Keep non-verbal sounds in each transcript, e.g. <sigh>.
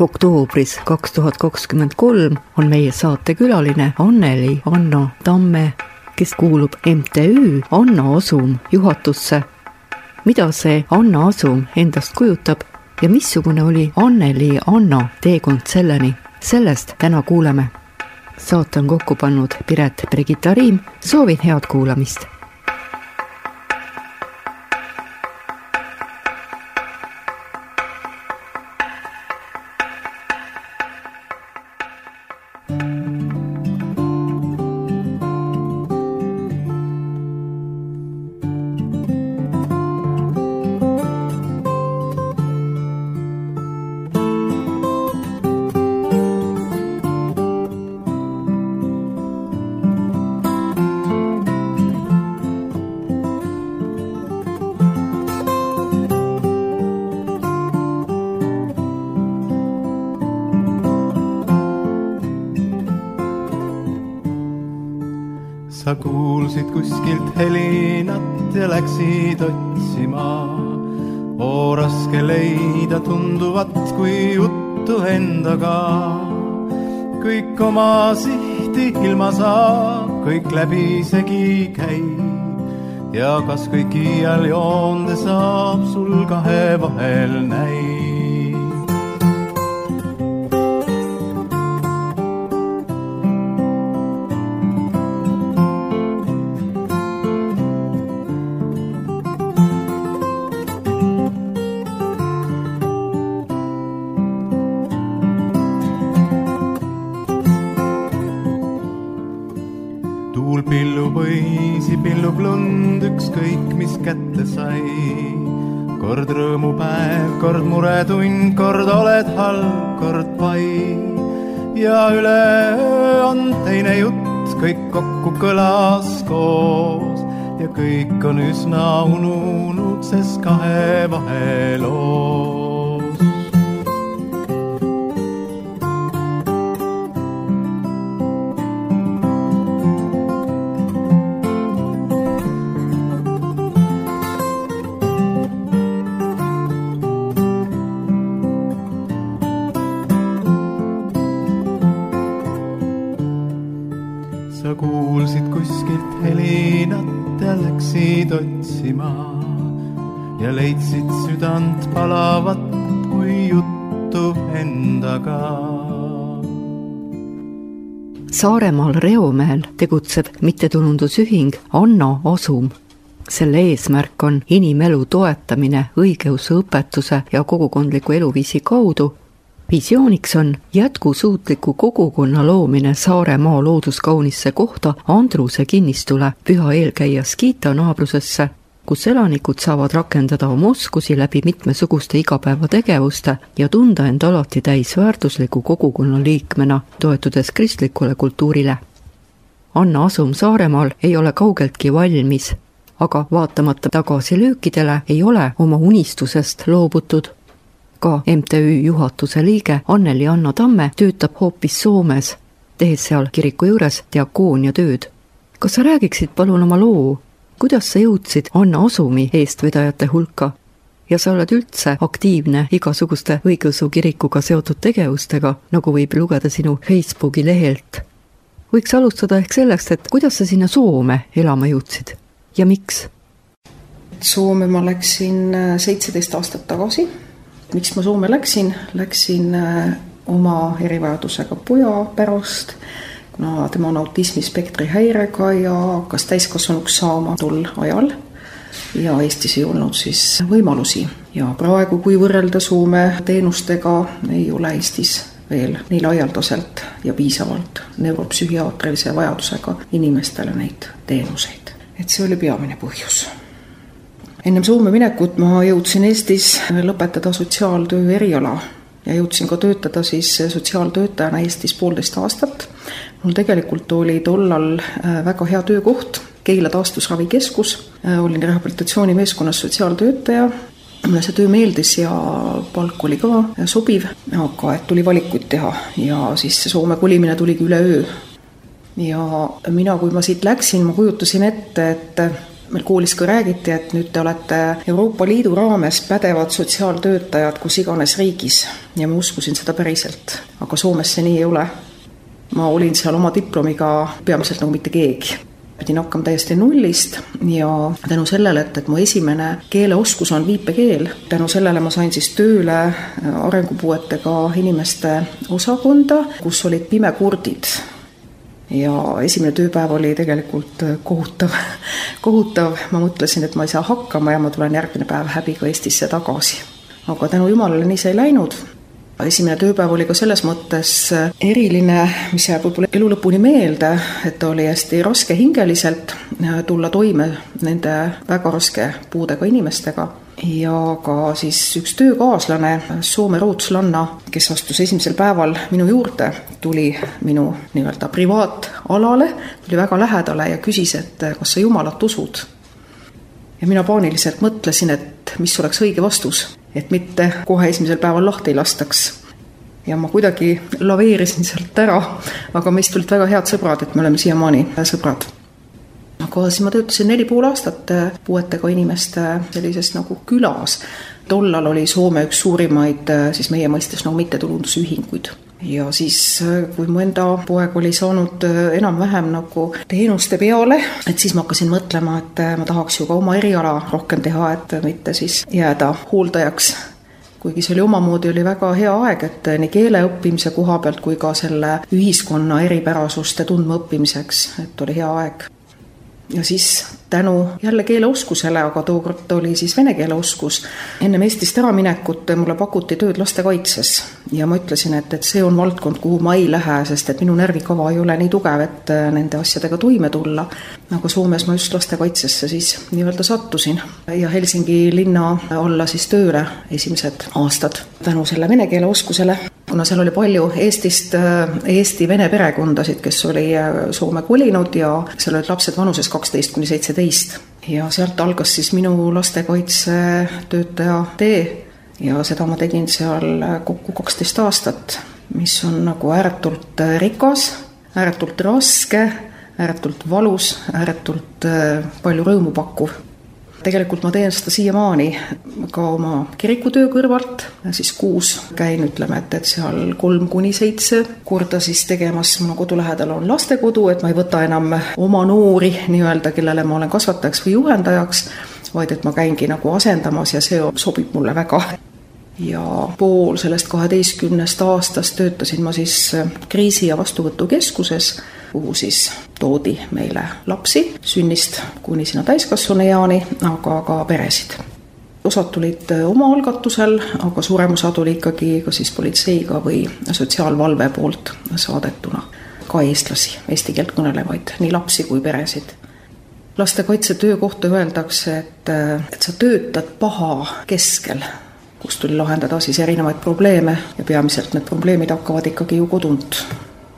oktoobris kaks tuhat kakskümmend kolm on meie saatekülaline Anneli Anna Tamme, kes kuulub MTÜ Anna Asum juhatusse. mida see Anna Asum endast kujutab ja missugune oli Anneli Anna teekond selleni, sellest täna kuuleme. saate on kokku pannud Piret Brigitta Riim, soovin head kuulamist oo raske leida tunduvat kui juttu endaga. kõik oma sihti ilma saab, kõik läbisegi käib ja kas kõik iial joonde saab, sul kahe vahel näib. Kõik Reomäel tegutseb mittetulundusühing Anna Asum. selle eesmärk on inimelu toetamine õigeusu õpetuse ja kogukondliku eluviisi kaudu. visiooniks on jätkusuutliku kogukonna loomine Saaremaa looduskaunisse kohta Andruse kinnistule püha eelkäija Skita naabrusesse, kus elanikud saavad rakendada oma oskusi läbi mitmesuguste igapäevategevuste ja tunda end alati täisväärtusliku kogukonna liikmena, toetudes kristlikule kultuurile. Anna Asum Saaremaal ei ole kaugeltki valmis, aga vaatamata tagasilöökidele ei ole oma unistusest loobutud. ka MTÜ juhatuse liige Anneli Anna Tamme töötab hoopis Soomes, tehes seal kiriku juures diakooniatööd. kas sa räägiksid palun oma loo, kuidas sa jõudsid Anna Asumi eestvedajate hulka ja sa oled üldse aktiivne igasuguste õigeusu kirikuga seotud tegevustega, nagu võib lugeda sinu Facebooki lehelt. Võiks alustada ehk sellest, et kuidas sa sinna Soome elama jõudsid ja miks? Soome ma läksin äh, seitseteist aastat tagasi. miks ma Soome läksin? Läksin äh, oma erivajadusega poja pärast, kuna tema on autismispektri häirega ja hakkas täiskasvanuks saama tol ajal. ja Eestis ei olnud siis võimalusi ja praegu, kui võrrelda Soome teenustega, ei ole Eestis veel nii laialdaselt ja piisavalt neuropsühhiaatrilise vajadusega inimestele neid teenuseid. et see oli peamine põhjus ennem Soome minekut ma jõudsin Eestis lõpetada sotsiaaltöö eriala ja jõudsin ka töötada siis sotsiaaltöötajana Eestis poolteist aastat. mul tegelikult oli tollal äh, väga hea töökoht, Keila taastusravikeskus, äh, olin rehabilitatsioonimeeskonnas sotsiaaltöötaja, mulle see töö meeldis ja palk oli ka sobiv, aga et tuli valikuid teha ja siis see Soome kolimine tuligi üleöö. ja mina, kui ma siit läksin, ma kujutasin ette, et meil koolis ka räägiti, et nüüd te olete Euroopa Liidu raames pädevad sotsiaaltöötajad kus iganes riigis ja ma uskusin seda päriselt, aga Soomes see nii ei ole. ma olin seal oma diplomiga peamiselt nagu mitte keegi pidin hakkama täiesti nullist ja tänu sellele, et, et mu esimene keeleoskus on viipekeel, tänu sellele ma sain siis tööle arengupuuetega inimeste osakonda, kus olid pimekurdid. Ja esimene tööpäev oli tegelikult äh, kohutav, <laughs> kohutav, ma mõtlesin, et ma ei saa hakkama ja ma tulen järgmine päev häbiga Eestisse tagasi. aga tänu jumalale nii see ei läinud, esimene tööpäev oli ka selles mõttes äh, eriline, mis jääb võib-olla elu lõpuni meelde, et oli hästi raske hingeliselt äh, tulla toime nende väga raske puudega inimestega ja ka siis üks töökaaslane, Soome rootslanna, kes astus esimesel päeval minu juurde, tuli minu nii-öelda privaatalale, tuli väga lähedale ja küsis, et kas sa Jumalat usud. ja mina paaniliselt mõtlesin, et mis oleks õige vastus, et mitte kohe esimesel päeval lahti ei lastaks. Ja ma kuidagi laveerisin sealt ära, aga meist tulid väga head sõbrad, et me oleme siiamaani sõbrad. Aga siis ma töötasin neli pool aastat äh, puuetega inimeste sellises nagu külas. tollal oli Soome üks suurimaid äh, siis meie mõistes nagu mittetulundusühinguid ja siis, äh, kui mu enda poeg oli saanud enam-vähem nagu teenuste peale, et siis ma hakkasin mõtlema, et ma tahaks ju ka oma eriala rohkem teha, et mitte siis jääda hooldajaks. Kuigi see oli omamoodi, oli väga hea aeg, et nii keele õppimise koha pealt kui ka selle ühiskonna eripärasuste tundmaõppimiseks, et oli hea aeg ja siis tänu jälle keeleoskusele, aga tookord oli siis vene keele oskus, ennem Eestist äraminekut mulle pakuti tööd lastekaitses ja ma ütlesin, et, et see on valdkond, kuhu ma ei lähe, sest et minu närvikava ei ole nii tugev, et äh, nende asjadega toime tulla. aga Soomes ma just lastekaitsesse siis nii-öelda sattusin. Ja Helsingi linna alla siis tööle esimesed aastad tänu selle vene keele oskusele. Kuna seal oli palju Eestist, äh, Eesti-Vene perekondasid, kes oli äh, Soome kolinud ja seal olid lapsed vanuses kaksteist kuni seitseteist. ja sealt algas siis minu lastekaitsetöötaja tee ja seda ma tegin seal kokku kaksteist aastat, mis on nagu ääretult äh, rikas, ääretult raske, ääretult valus, ääretult palju rõõmu pakkuv tegelikult ma teen seda siiamaani ka oma kirikutöö kõrvalt, siis kuus käin, ütleme, et, et seal kolm kuni seitse korda siis tegemas, mul kodu lähedal on lastekodu, et ma ei võta enam oma noori nii-öelda, kellele ma olen kasvatajaks või juhendajaks, vaid et ma käingi nagu asendamas ja see sobib mulle väga ja pool sellest kaheteistkümnest aastast töötasin ma siis kriisi- ja vastuvõtukeskuses kuhu siis toodi meile lapsi sünnist kuni sinna täiskasvanueani, aga ka peresid. osad tulid oma algatusel, aga suurem osa tuli ikkagi ka siis politseiga või sotsiaalvalve poolt saadetuna. ka eestlasi, eesti keelt kõnelevaid, nii lapsi kui peresid lastekaitsetöö kohta öeldakse, et, et sa töötad paha keskel, kus tuli lahendada siis erinevaid probleeme ja peamiselt need probleemid hakkavad ikkagi ju kodunt.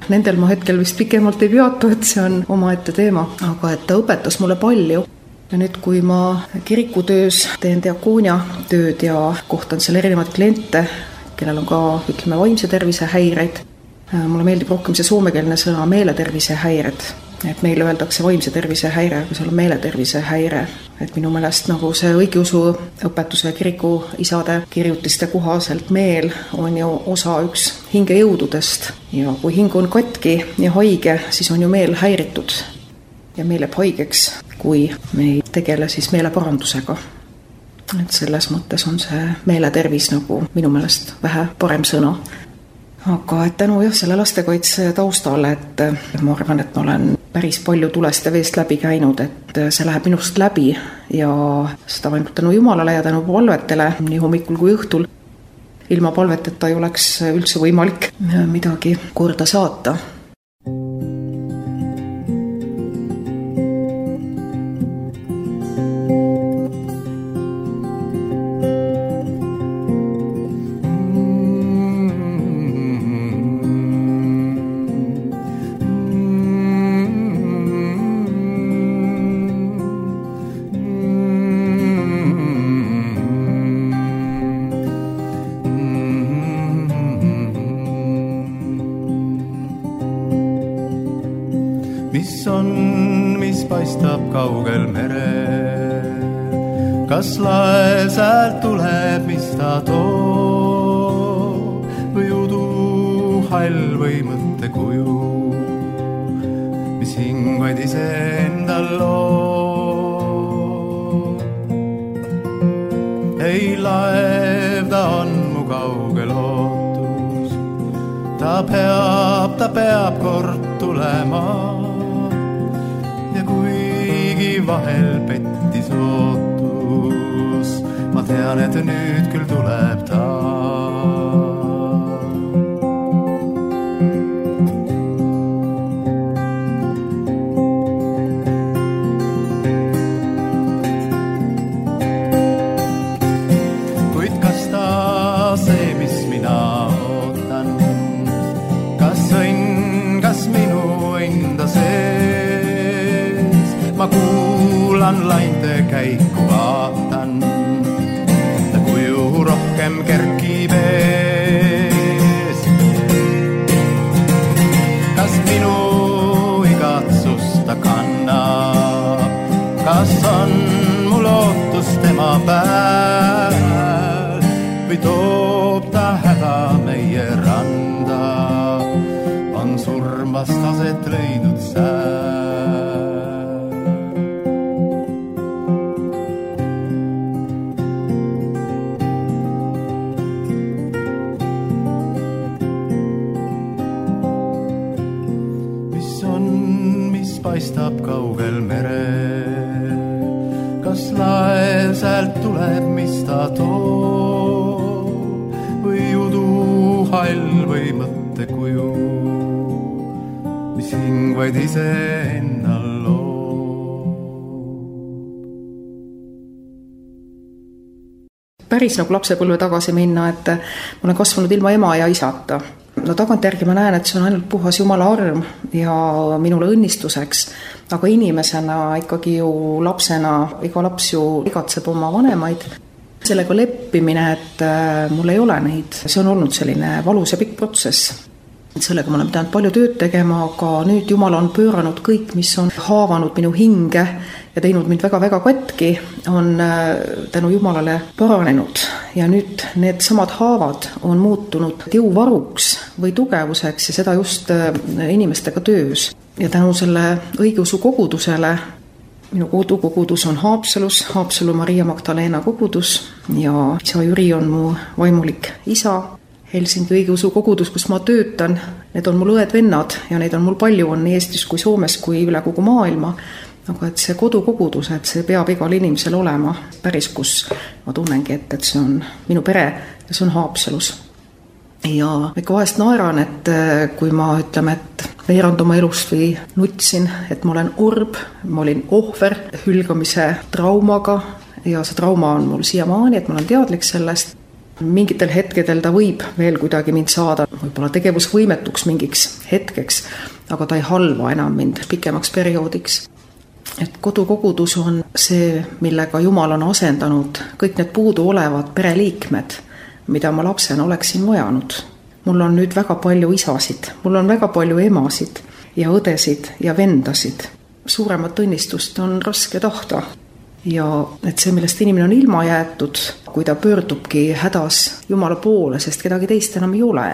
Nendel ma hetkel vist pikemalt ei peatu, et see on omaette teema, aga et ta õpetas mulle palju. Ja nüüd, kui ma kirikutöös teen diakoonia tööd ja kohtan seal erinevaid kliente, kellel on ka ütleme, vaimse tervise häireid, mulle meeldib rohkem see soomekeelne sõna meeletervise häired et meile öeldakse vaimse tervise häire, aga seal on meeletervise häire. et minu meelest nagu see õigeusu õpetuse kiriku isade kirjutiste kohaselt meel on ju osa üks hingejõududest ja kui hing on katki ja haige, siis on ju meel häiritud. ja meel jääb haigeks, kui me ei tegele siis meeleparandusega et selles mõttes on see meeletervis nagu minu meelest vähe parem sõna aga et tänu jah, selle lastekaitse taustale, et ma arvan, et ma olen päris palju tulest ja veest läbi käinud, et see läheb minust läbi ja seda ainult tänu Jumalale ja tänu palvetele nii hommikul kui õhtul. ilma palveteta ei oleks üldse võimalik midagi korda saata kaugel merel. kas laev sealt tuleb, mis ta toob või udu hall või mõttekuju, mis hing vaid iseendal loob. ei laev, ta on mu kaugel ootus, ta peab, ta peab kord tulema tean, et nüüd küll tuleb või päris nagu lapsepõlve tagasi minna, et ma olen kasvanud ilma ema ja isata. no tagantjärgi ma näen, et see on ainult puhas jumala arm ja minule õnnistuseks, aga inimesena ikkagi ju lapsena, iga laps ju igatseb oma vanemaid, sellega leppimine, et mul ei ole neid, see on olnud selline valus ja pikk protsess et sellega ma olen pidanud palju tööd tegema, aga nüüd Jumal on pööranud kõik, mis on haavanud minu hinge ja teinud mind väga-väga katki, on äh, tänu Jumalale paranenud. ja nüüd needsamad haavad on muutunud jõuvaruks või tugevuseks ja seda just äh, inimestega töös. ja tänu selle õigeusu kogudusele minu kodukogudus on Haapsalus, Haapsalu Maria Magdalena kogudus ja isa Jüri on mu vaimulik isa Helsingi õigeusu kogudus, kus ma töötan, need on mul õed-vennad ja neid on mul palju, on nii Eestis kui Soomes kui üle kogu maailma. aga et see kodukogudus, et see peab igal inimesel olema päris, kus ma tunnengi, et, et see on minu pere ja see on Haapsalus. ja ma ikka vahest naeran, et äh, kui ma ütleme, et veerand oma elust või nutsin, et ma olen orb, ma olin ohver hülgamise traumaga ja see trauma on mul siiamaani, et ma olen teadlik sellest mingitel hetkedel ta võib veel kuidagi mind saada võib-olla tegevusvõimetuks mingiks hetkeks, aga ta ei halva enam mind pikemaks perioodiks. et kodukogudus on see, millega Jumal on asendanud kõik need puuduolevad pereliikmed, mida ma lapsena oleksin vajanud. mul on nüüd väga palju isasid, mul on väga palju emasid ja õdesid ja vendasid. suuremat õnnistust on raske tahta ja et see, millest inimene on ilma jäetud, kui ta pöördubki hädas Jumala poole, sest kedagi teist enam ei ole.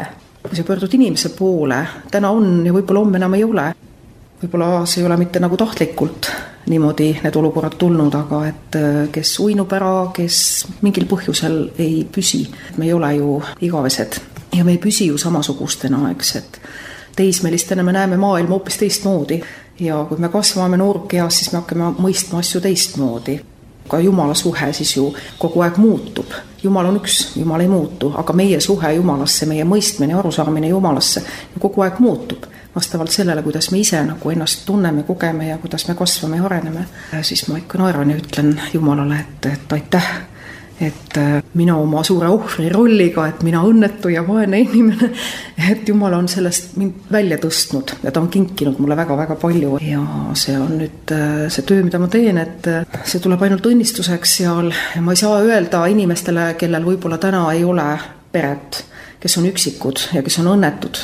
kui sa pöördud inimese poole, täna on ja võib-olla homme enam ei ole. võib-olla see ei ole mitte nagu tahtlikult niimoodi need olukorrad tulnud, aga et äh, kes uinub ära, kes mingil põhjusel ei püsi, me ei ole ju igavesed ja me ei püsi ju samasugustena, eks, et teismelistena me näeme maailma hoopis teistmoodi ja kui me kasvame noorkeas, siis me hakkame mõistma asju teistmoodi. ka Jumala suhe siis ju kogu aeg muutub. Jumal on üks, Jumal ei muutu, aga meie suhe Jumalasse, meie mõistmine ja arusaamine Jumalasse ju kogu aeg muutub vastavalt sellele, kuidas me ise nagu ennast tunneme, kogeme ja kuidas me kasvame ja areneme. siis ma ikka naeran ja ütlen Jumalale, et, et aitäh et äh, mina oma suure ohvri rolliga, et mina õnnetu ja vaene inimene, <laughs> et Jumal on sellest mind välja tõstnud ja ta on kinkinud mulle väga-väga palju. Ja see on nüüd äh, see töö, mida ma teen, et äh, see tuleb ainult õnnistuseks seal. Ja ma ei saa öelda inimestele, kellel võib-olla täna ei ole peret, kes on üksikud ja kes on õnnetud,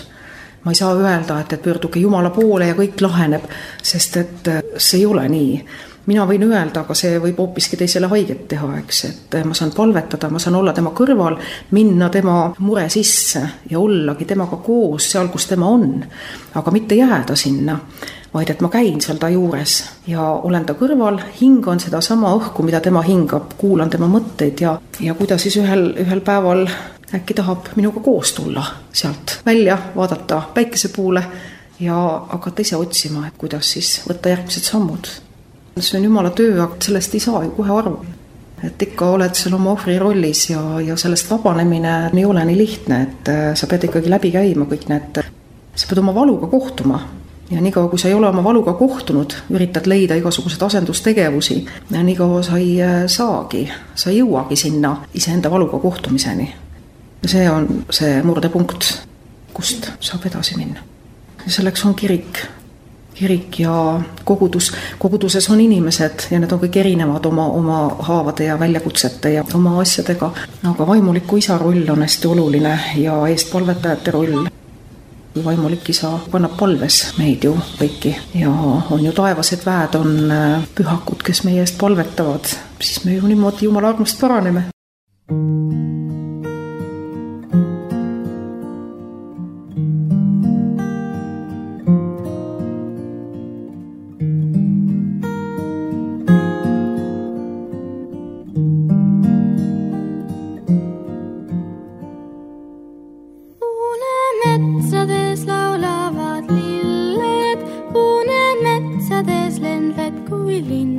ma ei saa öelda, et, et pöörduge Jumala poole ja kõik laheneb, sest et see ei ole nii mina võin öelda, aga see võib hoopiski teisele haiget teha, eks, et ma saan palvetada, ma saan olla tema kõrval, minna tema mure sisse ja ollagi temaga koos seal, kus tema on. aga mitte jääda sinna, vaid et ma käin seal ta juures ja olen ta kõrval, hingan sedasama õhku, mida tema hingab, kuulan tema mõtteid ja, ja kui ta siis ühel, ühel päeval äkki tahab minuga koos tulla sealt välja, vaadata päikese poole ja hakata ise otsima, et kuidas siis võtta järgmised sammud see on jumala töö, aga sellest ei saa ju kohe aru. et ikka oled seal oma ohvri rollis ja, ja sellest vabanemine ei ole nii lihtne, et äh, sa pead ikkagi läbi käima kõik need, sa pead oma valuga kohtuma ja niikaua, kui sa ei ole oma valuga kohtunud, üritad leida igasuguseid asendustegevusi, niikaua sa ei äh, saagi, sa ei jõuagi sinna iseenda valuga kohtumiseni. ja see on see murdepunkt, kust saab edasi minna. ja selleks on kirik kirik ja kogudus, koguduses on inimesed ja need on kõik erinevad oma, oma haavade ja väljakutsete ja oma asjadega, aga vaimuliku isa roll on hästi oluline ja eestpalvetajate roll. vaimulik isa kannab palves meid ju kõiki ja on ju taevased väed, on äh, pühakud, kes meie eest palvetavad, siis me ju niimoodi Jumala armust paraneme. really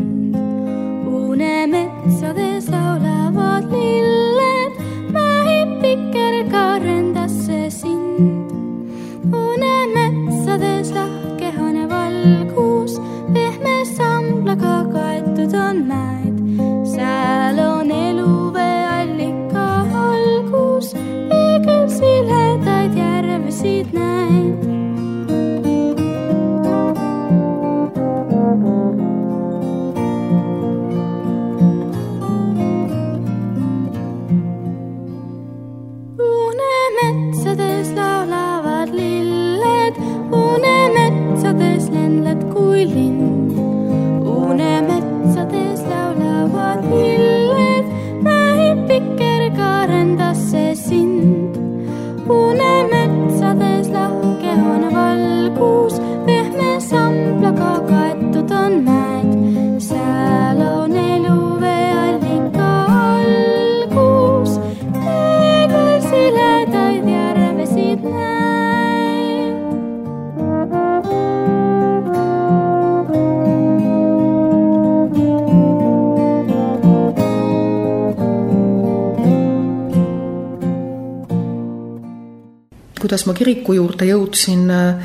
kuidas ma kiriku juurde jõudsin äh,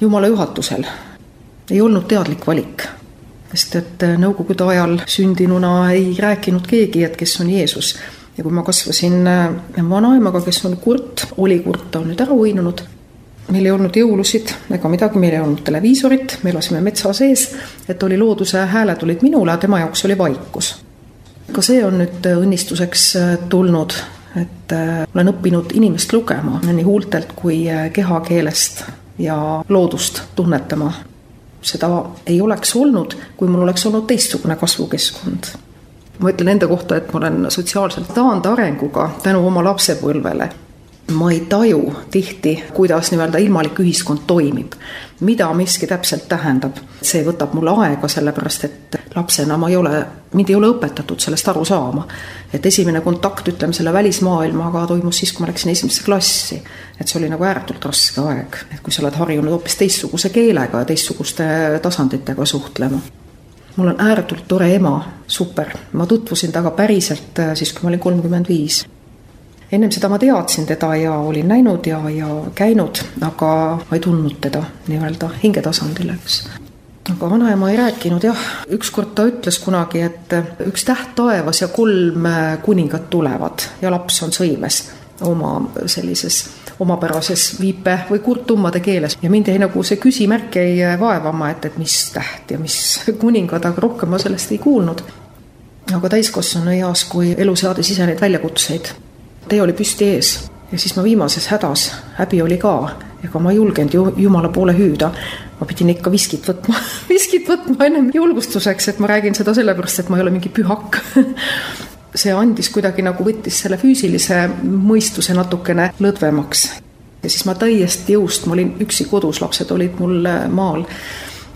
Jumala juhatusel. ei olnud teadlik valik, sest et äh, Nõukogude ajal sündinuna ei rääkinud keegi, et kes on Jeesus. ja kui ma kasvasin äh, vanaemaga, kes on kurt, oli kurt, ta on nüüd ära uinunud, meil ei olnud jõulusid ega midagi, meil ei olnud televiisorit, me elasime metsa sees, et oli looduse hääled tulid minule, tema jaoks oli vaikus. ka see on nüüd õnnistuseks tulnud et äh, olen õppinud inimest lugema nii huultelt kui äh, kehakeelest ja loodust tunnetama. seda ei oleks olnud, kui mul oleks olnud teistsugune kasvukeskkond. ma ütlen enda kohta, et ma olen sotsiaalselt taandarenguga tänu oma lapsepõlvele ma ei taju tihti, kuidas nii-öelda ilmalik ühiskond toimib, mida miski täpselt tähendab. see võtab mul aega, sellepärast et lapsena ma ei ole, mind ei ole õpetatud sellest aru saama. et esimene kontakt, ütleme, selle välismaailmaga toimus siis, kui ma läksin esimesse klassi. et see oli nagu ääretult raske aeg, et kui sa oled harjunud hoopis teistsuguse keelega ja teistsuguste tasanditega suhtlema mul on ääretult tore ema, super, ma tutvusin temaga päriselt äh, siis, kui ma olin kolmkümmend viis ennem seda ma teadsin teda ja olin näinud ja, ja käinud, aga ma ei tundnud teda nii-öelda hingetasandil, eks. aga vanaema ei rääkinud jah, ükskord ta ütles kunagi, et üks täht taevas ja kolm kuningat tulevad ja laps on sõimes oma sellises omapärases viipe või kurttummade keeles ja mind jäi nagu see küsimärk jäi vaevama, et, et mis täht ja mis kuningad, aga rohkem ma sellest ei kuulnud. aga täiskasvanu eas, kui elu seadis ise neid väljakutseid tee oli püsti ees ja siis ma viimases hädas, häbi oli ka, ega ma ei julgenud ju jumala poole hüüda. ma pidin ikka viskit võtma <laughs> viskit võtma ennem julgustuseks, et ma räägin seda sellepärast, et ma ei ole mingi pühak <laughs> see andis kuidagi nagu võttis selle füüsilise mõistuse natukene lõdvemaks. ja siis ma täiesti jõust, ma olin üksi kodus, lapsed olid mul maal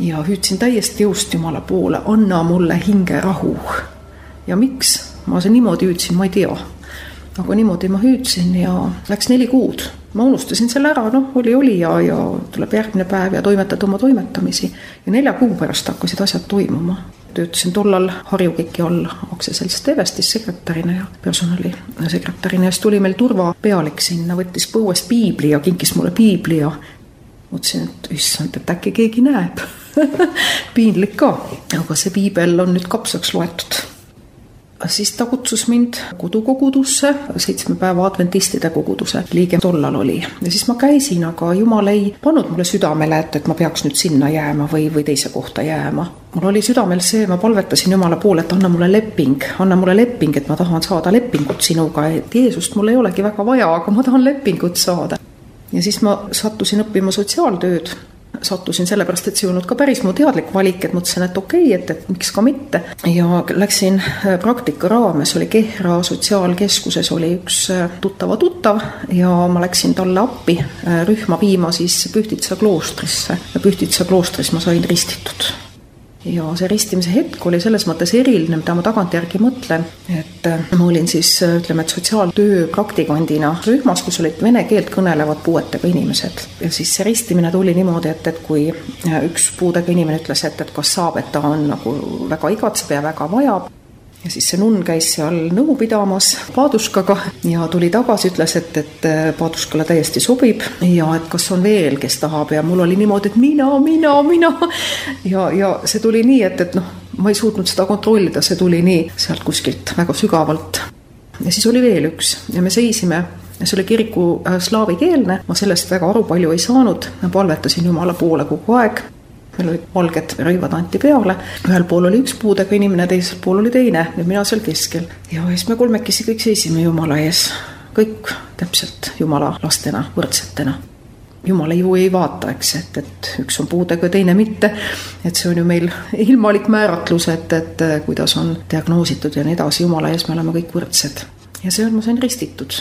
ja hüüdsin täiesti jõust Jumala poole, anna mulle hingerahu. ja miks ma see niimoodi hüüdsin, ma ei tea aga niimoodi ma hüüdsin ja läks neli kuud. ma unustasin selle ära, noh, oli, oli ja, ja tuleb järgmine päev ja toimetad oma toimetamisi. ja nelja kuu pärast hakkasid asjad toimuma. töötasin tollal Harju KIK-i all aktsiaseltsis Tevestis sekretärina ja personalisekretärina ja siis tuli meil turvapealik sinna, võttis põuest piibli ja kinkis mulle piibli ja mõtlesin, et issand, et äkki keegi näeb <laughs> piinlik ka, aga see piibel on nüüd kapsaks loetud siis ta kutsus mind kodukogudusse, seitsme päeva adventistide koguduse liige tollal oli. ja siis ma käisin, aga jumal ei pannud mulle südamele, et, et ma peaks nüüd sinna jääma või, või teise kohta jääma. mul oli südamel see, ma palvetasin Jumala poole, et anna mulle leping, anna mulle leping, et ma tahan saada lepingut sinuga, et Jeesust mul ei olegi väga vaja, aga ma tahan lepingut saada. ja siis ma sattusin õppima sotsiaaltööd sattusin sellepärast, et see ei olnud ka päris mu teadlik valik, et mõtlesin, et okei okay,, et, et miks ka mitte. ja läksin äh, praktika raames, oli Kehra Sotsiaalkeskuses oli üks äh, tuttava tuttav ja ma läksin talle appi äh, rühma viima siis Pühtitsa kloostrisse ja Pühtitsa kloostris ma sain ristitud ja see ristimise hetk oli selles mõttes eriline, mida ma tagantjärgi mõtlen, et äh, ma olin siis ütleme, et sotsiaaltöö praktikandina rühmas, kus olid vene keelt kõnelevad puuetega inimesed. ja siis see ristimine tuli niimoodi, et, et kui äh, üks puudega inimene ütles, et, et kas saab, et ta on nagu väga igatseb ja väga vajab, ja siis see nunn käis seal nõu pidamas Paaduskaga ja tuli tagasi, ütles, et, et äh, Paaduskale täiesti sobib ja et kas on veel, kes tahab. Ja mul oli niimoodi, et mina, mina, mina. ja, ja see tuli nii, et, et noh, ma ei suutnud seda kontrollida, see tuli nii sealt kuskilt väga sügavalt. ja siis oli veel üks. Ja me seisime. See oli kiriku äh, slaavikeelne, ma sellest väga aru palju ei saanud, palvetasin Jumala poole kogu aeg meil olid valged rõivad anti peale, ühel pool oli üks puudega inimene, teisel pool oli teine ja mina seal keskel. ja siis me kolmekesi kõik seisime Jumala ees, kõik täpselt Jumala lastena, võrdsetena. Jumal ju ei vaata, eks, et, et üks on puudega, teine mitte. et see on ju meil ilmalik määratlus, et, et kuidas on diagnoositud ja nii edasi, Jumala ees me oleme kõik võrdsed. ja see on, ma sain ristitud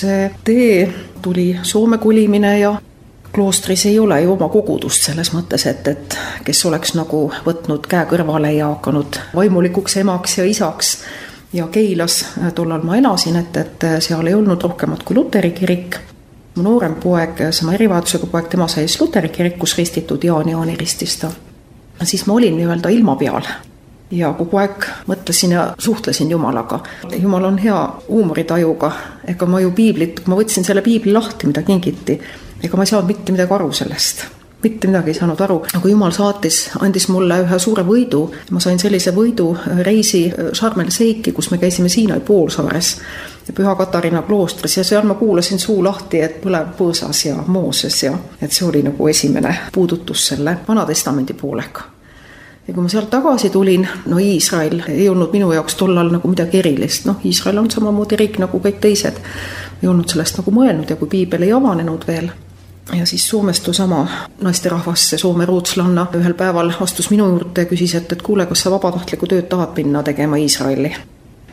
see tee tuli Soome kolimine ja kloostris ei ole ju oma kogudust selles mõttes, et, et kes oleks nagu võtnud käe kõrvale ja hakanud vaimulikuks emaks ja isaks. ja Keilas tollal ma elasin, et, et seal ei olnud rohkemat kui luteri kirik. mu noorem poeg, sama erivajadusega poeg, tema sai siis luteri kirikus ristitud, Jaan Jaani ristis ta. siis ma olin nii-öelda ilma peal ja kogu aeg mõtlesin ja suhtlesin Jumalaga. Jumal on hea huumoritajuga, ega ma ju piiblit, ma võtsin selle piibli lahti, mida kingiti, ega ma ei saanud mitte midagi aru sellest. Mitte midagi ei saanud aru, aga jumal saatis, andis mulle ühe suure võidu. ma sain sellise võidu reisi Sharm el Sheikhi, kus me käisime Siinai poolsaares Püha Katariina kloostris. Ja seal ma kuulasin suu lahti, et põleb põõsas ja Mooses ja et see oli nagu esimene puudutus selle Vana-testamendi poolega ja kui ma sealt tagasi tulin, no Iisrael ei olnud minu jaoks tollal nagu midagi erilist, noh, Iisrael on samamoodi riik nagu kõik teised. ei olnud sellest nagu mõelnud ja kui piibel ei avanenud veel. Ja siis Soomest seesama naisterahvas, see Soome rootslanna ühel päeval astus minu juurde ja küsis, et, et kuule, kas sa vabatahtlikku tööd tahad minna tegema Iisraeli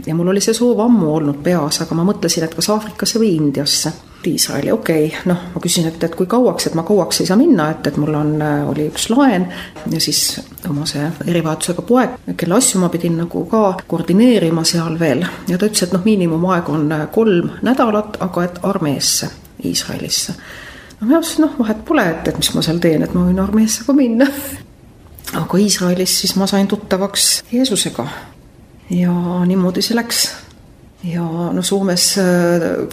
ja mul oli see soov ammu olnud peas, aga ma mõtlesin, et kas Aafrikasse või Indiasse. Iisraeli, okei okay., noh, ma küsisin, et, et kui kauaks, et ma kauaks ei saa minna, et, et mul on, äh, oli üks laen ja siis oma see erivajadusega poeg, kelle asju ma pidin nagu ka koordineerima seal veel ja ta ütles, et noh, miinimumaeg on äh, kolm nädalat, aga et armeesse, Iisraelisse. no ma ütlesin, noh, vahet pole, et, et mis ma seal teen, et ma võin armeesse ka minna <laughs> aga Iisraelis siis ma sain tuttavaks Jeesusega ja niimoodi see läks. ja no Soomes äh,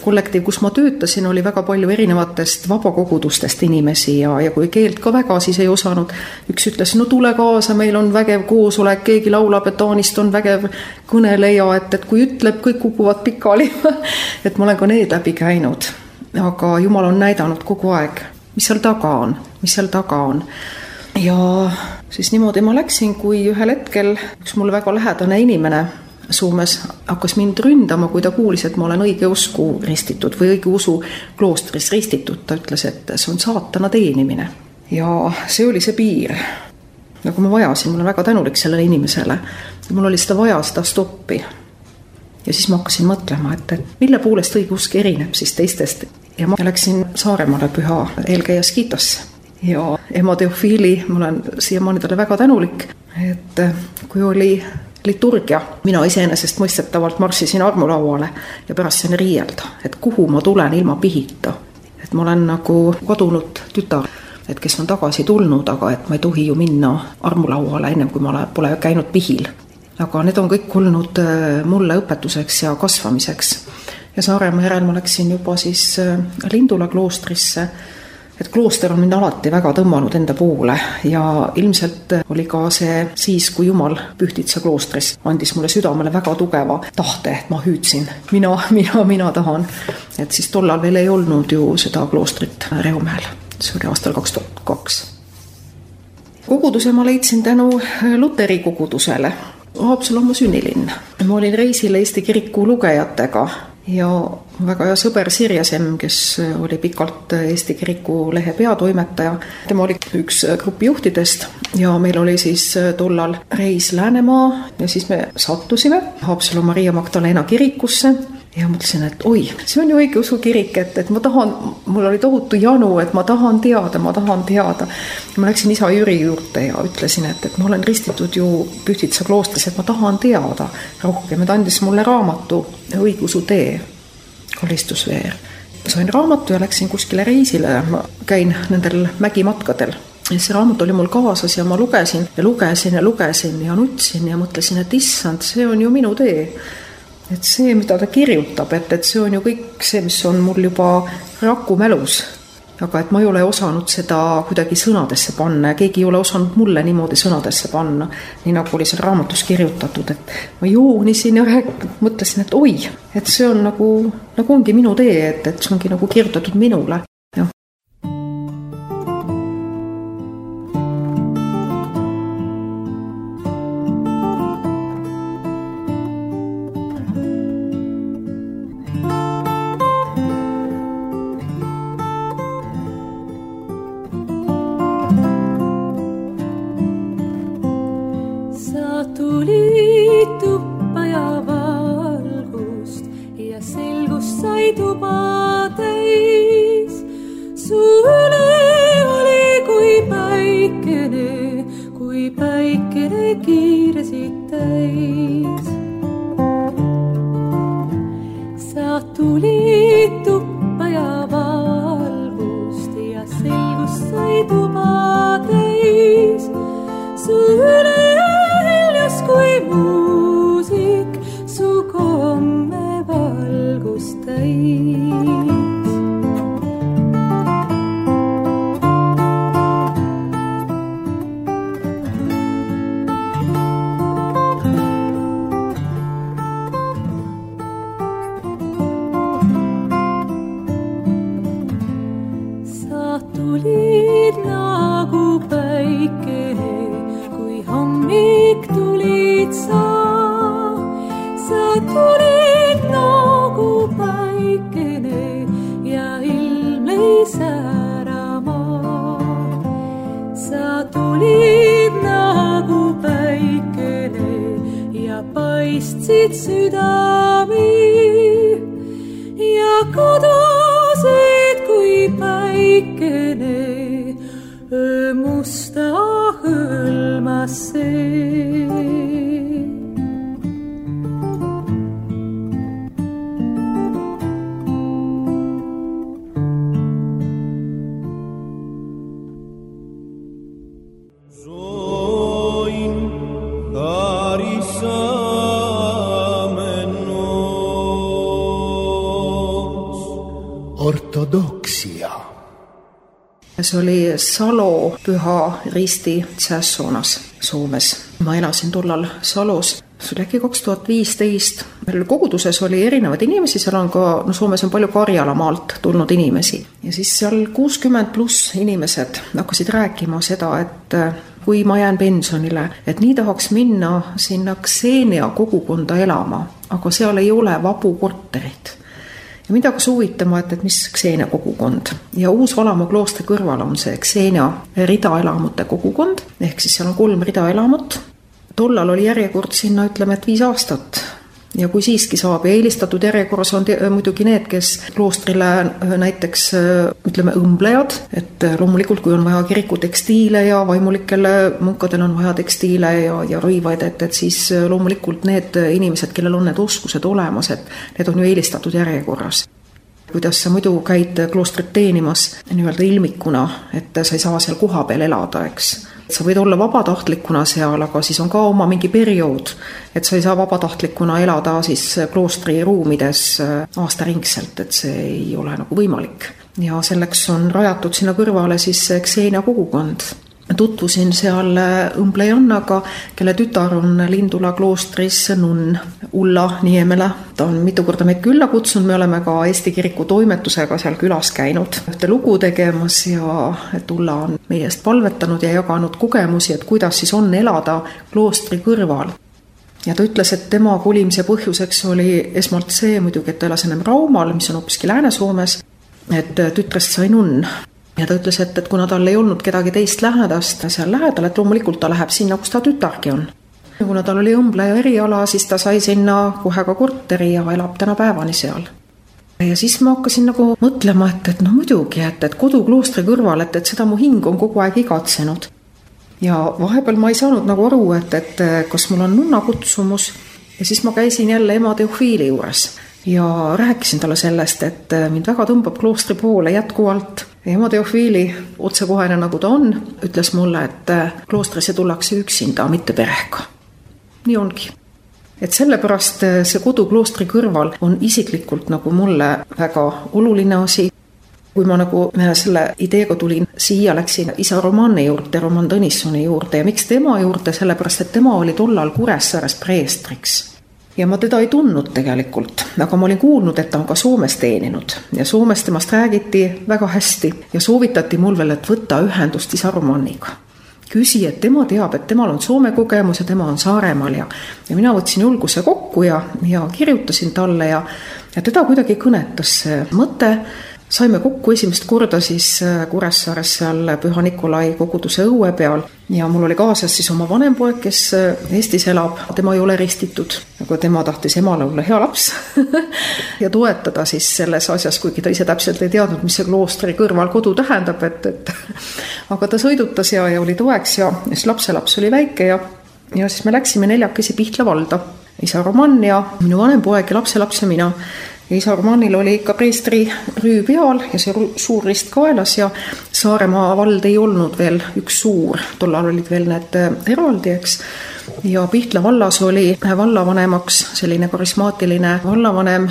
kollektiiv, kus ma töötasin, oli väga palju erinevatest vabakogudustest inimesi ja, ja kui keelt ka väga, siis ei osanud. üks ütles, no tule kaasa, meil on vägev koosolek, keegi laulab, et Taanist on vägev kõneleja, et, et kui ütleb, kõik kukuvad pikali <laughs> et ma olen ka need läbi käinud. aga Jumal on näidanud kogu aeg, mis seal taga on, mis seal taga on ja siis niimoodi ma läksin, kui ühel hetkel üks mulle väga lähedane inimene Soomes hakkas mind ründama, kui ta kuulis, et ma olen õigeusku ristitud või õigeusu kloostris ristitud, ta ütles, et see on saatana teenimine. ja see oli see piir, nagu ma vajasin, ma olen väga tänulik sellele inimesele. mul oli seda vaja, seda stoppi. ja siis ma hakkasin mõtlema, et, et mille poolest õigeusk erineb siis teistest ja ma läksin Saaremaale püha eelkäija Skitasse ja ema Teofiili, ma olen siiamaani talle väga tänulik, et eh, kui oli liturgia, mina iseenesestmõistetavalt marssisin armulauale ja pärast sain riielda, et kuhu ma tulen ilma pihita. et ma olen nagu kadunud tütar, et kes on tagasi tulnud, aga et ma ei tohi ju minna armulauale ennem kui ma pole käinud pihil. aga need on kõik olnud eh, mulle õpetuseks ja kasvamiseks. ja Saaremaa järel ma läksin juba siis eh, Lindula kloostrisse et klooster on mind alati väga tõmmanud enda poole ja ilmselt oli ka see siis, kui Jumal Pühtitsa kloostris andis mulle südamele väga tugeva tahte, et ma hüüdsin mina, mina, mina tahan. et siis tollal veel ei olnud ju seda kloostrit Reomäel, see oli aastal kaks tuhat kaks. koguduse ma leidsin tänu Luteri kogudusele. Haapsalu on mu sünnilinn. ma olin reisil Eesti kiriku lugejatega ja väga hea sõber Sirje Semm, kes oli pikalt Eesti Kiriku lehe peatoimetaja, tema oli üks grupi juhtidest ja meil oli siis tollal reis Läänemaa ja siis me sattusime Haapsalu Maria Magdalena kirikusse ja mõtlesin, et oi, see on ju õigeusu kirik, et, et ma tahan, mul oli tohutu janu, et ma tahan teada, ma tahan teada. ma läksin isa Jüri juurde ja ütlesin, et, et ma olen ristitud ju Pühtitsa kloostris, et ma tahan teada rohkem, et andis mulle raamatu Õigeusu tee, kallistusveer. sain raamatu ja läksin kuskile reisile, ma käin nendel mägimatkadel ja see raamat oli mul kaasas ja ma lugesin ja lugesin ja lugesin ja nutsin ja mõtlesin, et issand, see on ju minu tee et see, mida ta kirjutab, et, et see on ju kõik see, mis on mul juba rakumälus. aga et ma ei ole osanud seda kuidagi sõnadesse panna ja keegi ei ole osanud mulle niimoodi sõnadesse panna, nii nagu oli seal raamatus kirjutatud, et ma joonisin ja mõtlesin, et oi, et see on nagu, nagu ongi minu tee, et, et see ongi nagu kirjutatud minule kõik tulid sa, sa tulid nagu päikene ja ilm lõi särama. sa tulid nagu päikene ja paistsid südami. See oli Salo Püha Risti tšässoonas Soomes. ma elasin tollal Salos, see oli äkki kaks tuhat viisteist. meil koguduses oli erinevaid inimesi, seal on ka, no Soomes on palju Karjala maalt tulnud inimesi. ja siis seal kuuskümmend pluss inimesed hakkasid rääkima seda, et äh, kui ma jään pensionile, et nii tahaks minna sinna Xenia kogukonda elama, aga seal ei ole vabu korterit ja mind hakkas huvitama, et, et mis Xenia kogukond. Ja Uus-Valamaa kloostri kõrval on see Xenia ridaelamute kogukond, ehk siis seal on kolm ridaelamut. tollal oli järjekord sinna, ütleme, et viis aastat ja kui siiski saab ja eelistatud järjekorras on te, muidugi need, kes kloostrile äh, näiteks äh, ütleme, õmblejad, et äh, loomulikult, kui on vaja kirikutekstiile ja vaimulikele munkadel on vaja tekstiile ja, ja rõivaid, et, et siis loomulikult need inimesed, kellel on need oskused olemas, et need on ju eelistatud järjekorras. Kuidas sa muidu käid kloostrit teenimas nii-öelda ilmikuna, et sa ei saa seal kohapeal elada, eks sa võid olla vabatahtlikuna seal, aga siis on ka oma mingi periood, et sa ei saa vabatahtlikuna elada siis kloostri ruumides äh, aastaringselt, et see ei ole nagu võimalik. ja selleks on rajatud sinna kõrvale siis Xenia kogukond tutvusin seal õmblejannaga, kelle tütar on Lindula kloostris nunn Ulla Niemela. ta on mitu korda meid külla kutsunud, me oleme ka Eesti Kiriku toimetusega seal külas käinud ühte lugu tegemas ja et Ulla on meie eest palvetanud ja jaganud kogemusi, et kuidas siis on elada kloostri kõrval ja ta ütles, et tema kolimise põhjuseks oli esmalt see muidugi, et ta elas ennem Raumal, mis on hoopiski Lääne-Soomes, et tütrest sai nunn ja ta ütles, et, et kuna tal ei olnud kedagi teist lähedast seal lähedal, et loomulikult ta läheb sinna, kus ta tütargi on. ja kuna tal oli õmbleja eriala, siis ta sai sinna kohe ka korteri ja elab tänapäevani seal. ja siis ma hakkasin nagu mõtlema, et, et no muidugi, et, et kodu kloostri kõrval, et, et seda mu hing on kogu aeg igatsenud. ja vahepeal ma ei saanud nagu aru, et, et kas mul on nunna kutsumus ja siis ma käisin jälle ema Teofiili juures ja rääkisin talle sellest, et mind väga tõmbab kloostri poole jätkuvalt ema Teofiili, otsekohene nagu ta on, ütles mulle, et äh, kloostrisse tullakse üksinda, mitte perega. nii ongi. et sellepärast äh, see kodu kloostri kõrval on isiklikult nagu mulle väga oluline asi. kui ma nagu äh, selle ideega tulin siia, läksin isa Romani juurde, Roman Tõnissoni juurde ja miks tema juurde, sellepärast et tema oli tollal Kuressaares preestriks ja ma teda ei tundnud tegelikult, aga ma olin kuulnud, et ta on ka Soomes teeninud ja Soomes temast räägiti väga hästi ja soovitati mul veel, et võtta ühendust isa Romaniga. küsi, et tema teab, et temal on Soome kogemus ja tema on Saaremaal ja, ja mina võtsin julguse kokku ja, ja kirjutasin talle ja, ja teda kuidagi kõnetas see mõte saime kokku esimest korda siis äh, Kuressaares seal Püha Nikolai koguduse õue peal. Ja mul oli kaasas siis oma vanem poeg, kes äh, Eestis elab, tema ei ole ristitud, aga tema tahtis emale olla hea laps <laughs> ja toetada siis selles asjas, kuigi ta ise täpselt ei teadnud, mis see kloostri kõrval kodu tähendab, et, et <laughs> aga ta sõidutas ja, ja oli toeks ja siis lapselaps oli väike ja, ja siis me läksime neljakesi Pihla valda. Isa Roman ja minu vanem poeg ja lapselaps ja mina isa Romanil oli ikka preestri rüü peal ja see suur rist kaelas ja Saaremaa vald ei olnud veel üks suur, tollal olid veel need äh, eraldi, eks. ja Pihla vallas oli vallavanemaks selline karismaatiline vallavanem,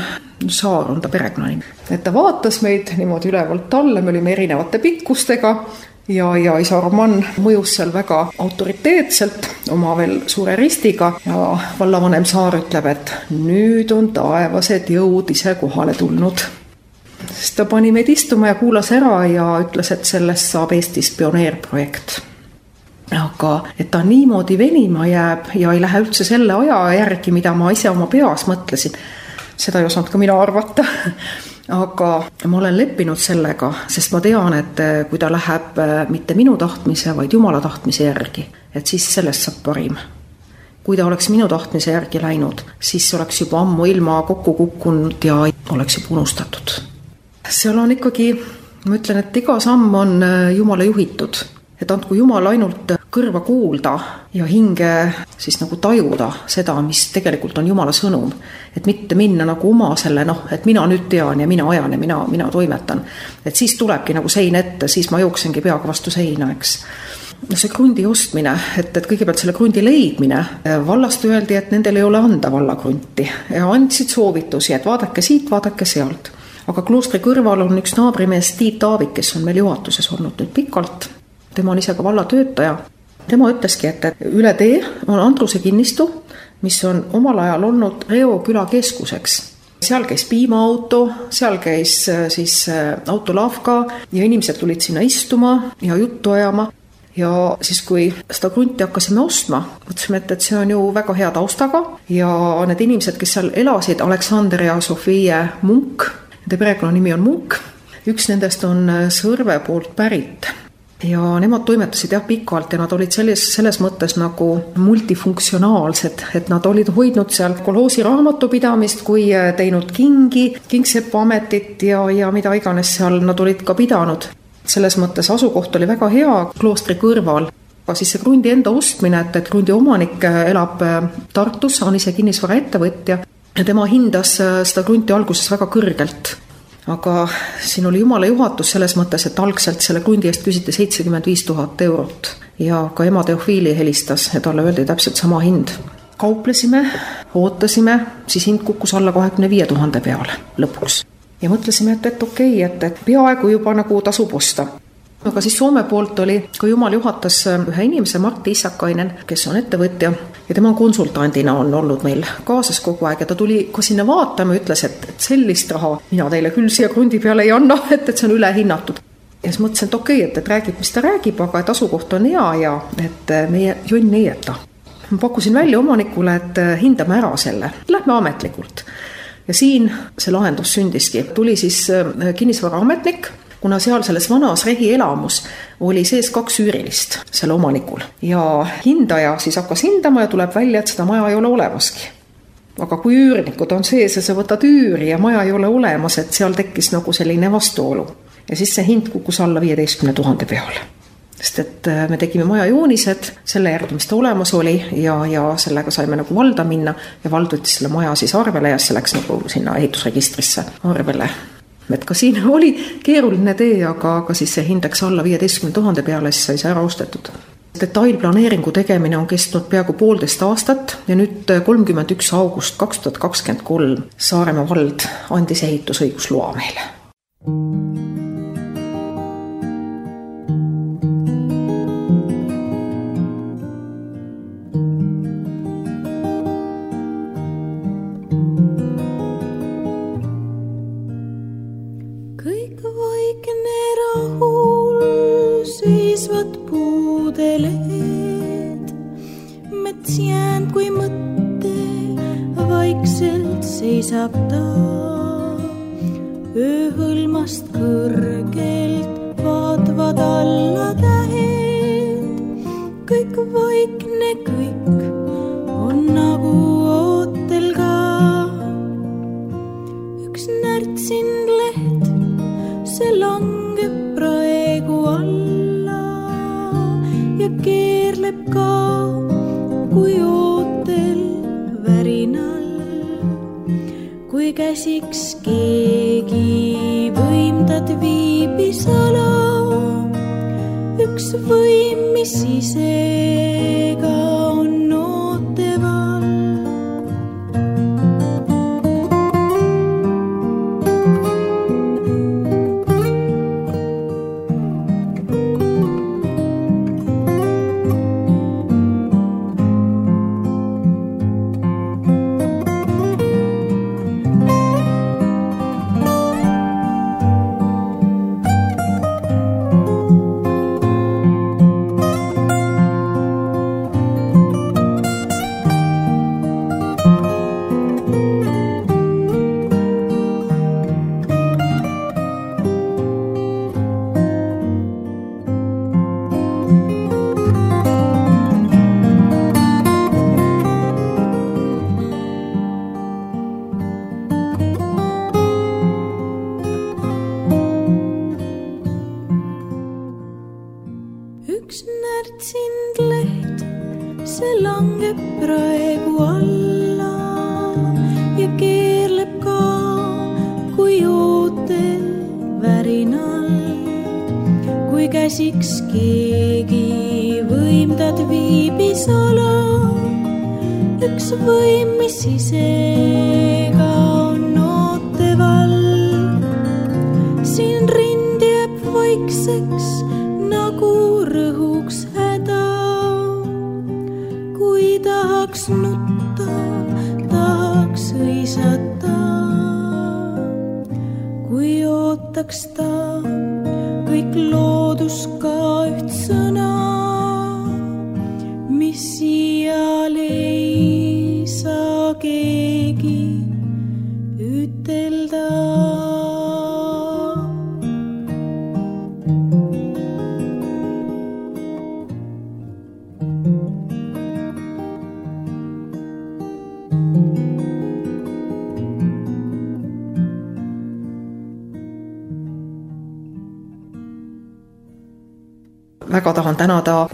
Saar on ta perekonnanimi. et ta vaatas meid niimoodi ülevalt alla, me olime erinevate pikkustega ja, ja isa Roman mõjus seal väga autoriteetselt oma veel suure ristiga. Ja vallavanem Saar ütleb, et nüüd on taevased jõud ise kohale tulnud. siis ta pani meid istuma ja kuulas ära ja ütles, et sellest saab Eestis pioneerprojekt. Aga et ta niimoodi venima jääb ja ei lähe üldse selle aja järgi, mida ma ise oma peas mõtlesin, seda ei osanud ka mina arvata aga ma olen leppinud sellega, sest ma tean, et eh, kui ta läheb eh, mitte minu tahtmise, vaid Jumala tahtmise järgi, et siis sellest saab parim. kui ta oleks minu tahtmise järgi läinud, siis oleks juba ammuilma kokku kukkunud ja oleks juba unustatud seal on ikkagi, ma ütlen, et iga samm on äh, Jumala juhitud. et andku Jumal ainult kõrva kuulda ja hinge siis nagu tajuda seda, mis tegelikult on Jumala sõnum. et mitte minna nagu oma selle noh, et mina nüüd tean ja mina ajan ja mina, mina toimetan. et siis tulebki nagu sein ette, siis ma jooksengi peaga vastu seina, eks no see krundi ostmine, et, et kõigepealt selle krundi leidmine, vallast öeldi, et nendel ei ole anda vallakrunti ja andsid soovitusi, et vaadake siit, vaadake sealt. aga kloostri kõrval on üks naabrimees Tiit Aavik, kes on meil juhatuses olnud nüüd pikalt, tema on ise ka vallatöötaja, tema ütleski, et, üle tee on Andruse kinnistu, mis on omal ajal olnud Reo küla keskuseks. Seal käis piimaauto, seal käis äh, siis äh, autolavka ja inimesed tulid sinna istuma ja juttu ajama. Ja siis, kui seda krunti hakkasime ostma, mõtlesime, et, et see on ju väga hea taustaga ja need inimesed, kes seal elasid, Aleksander ja Sofie Munk, nende perekonnanimi on Munk, üks nendest on Sõrve poolt pärit ja nemad toimetasid jah pikalt ja nad olid selles, selles mõttes nagu multifunktsionaalsed, et nad olid hoidnud seal kolhoosi raamatupidamist kui teinud kingi, kingsepametit ja, ja mida iganes seal nad olid ka pidanud selles mõttes asukoht oli väga hea kloostri kõrval aga siis see krundi enda ostmine, et, et krundi omanik äh, elab äh, Tartus, on ise kinnisvaraettevõtja ja tema hindas äh, seda krunti alguses väga kõrgelt. Aga siin oli jumala juhatus selles mõttes, et algselt selle krundi eest küsiti seitsekümmend viis tuhat eurot. Ja ka ema Teofiili helistas ja talle öeldi täpselt sama hind. kauplesime, ootasime, siis hind kukkus alla kahekümne viie tuhande peale lõpuks. Ja mõtlesime, et, et okei okay,, et, et peaaegu juba nagu tasub osta aga siis Soome poolt oli, ka jumal juhatas äh, ühe inimese, Martti Issakainen, kes on ettevõtja ja tema konsultandina on olnud meil kaasas kogu aeg ja ta tuli ka sinna vaatama ja ütles, et, et sellist raha mina teile küll siia krundi peale ei anna, <laughs> et, et see on ülehinnatud. ja siis mõtlesin, et okei okay,, et, et räägib, mis ta räägib, aga et asukoht on hea ja et äh, meie jonn ei jäta. ma pakkusin välja omanikule, et äh, hindame ära selle, lähme ametlikult ja siin see lahendus sündiski, tuli siis kinnisvaraametnik, kuna seal selles vanas rehielamus oli sees kaks üürilist selle omanikul ja hindaja siis hakkas hindama ja tuleb välja, et seda maja ei ole olemaski aga kui üürnikud on sees ja sa võtad üüri ja maja ei ole olemas, et seal tekkis nagu selline vastuolu. ja siis see hind kukkus alla viieteistkümne tuhande peale sest et äh, me tegime maja joonised selle järgi, mis ta olemas oli ja, ja sellega saime nagu valda minna ja vald võttis selle maja siis arvele ja see läks nagu sinna ehitusregistrisse arvele. Et ka siin oli keeruline tee, aga, aga siis see hind läks alla viieteistkümne tuhande peale, siis sai see ära ostetud detailplaneeringu tegemine on kestnud peaaegu poolteist aastat ja nüüd kolmkümmend üks august kaks tuhat kakskümmend kolm Saaremaa vald andis ehitusõigusloa meile. Seisab ta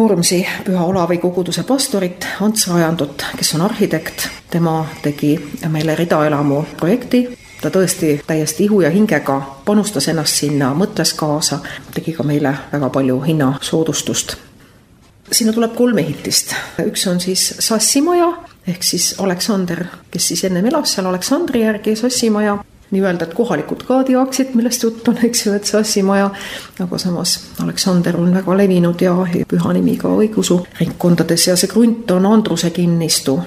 Vormsi Püha Olavi koguduse pastorit Ants Rajandut, kes on arhitekt. tema tegi meile ridaelamu projekti. ta tõesti täiesti ihu ja hingega panustas ennast sinna, mõtles kaasa, tegi ka meile väga palju hinnasoodustust. sinna tuleb kolm ehitist, üks on siis Sassimaja ehk siis Aleksander, kes siis ennem elas seal Aleksandri järgi, Sassimaja nii-öelda, et kohalikud ka teaksid, millest jutt on, eks ju, et see Assimaja, aga samas Aleksander on väga levinud ja püha nimi ka õigeusu ringkondades ja see krunt on Andruse kinnistu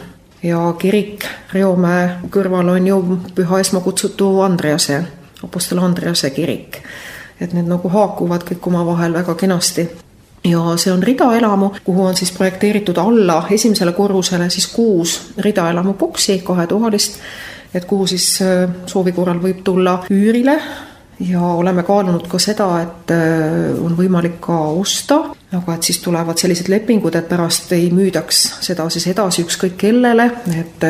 ja kirik Reomäe kõrval on ju püha esmakutsutu Andrease, Apostel Andrease kirik. et need nagu haakuvad kõik omavahel väga kenasti ja see on ridaelamu, kuhu on siis projekteeritud alla esimesele korrusele siis kuus ridaelamu boksi, kahetoalist et kuhu siis soovi korral võib tulla üürile. Ja oleme kaalunud ka seda, et on võimalik ka osta, aga et siis tulevad sellised lepingud, et pärast ei müüdaks seda siis edasi ükskõik kellele, et